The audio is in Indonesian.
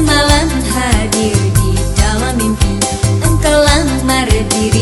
malam hadir di dalam mimpi. Engkau lamar diri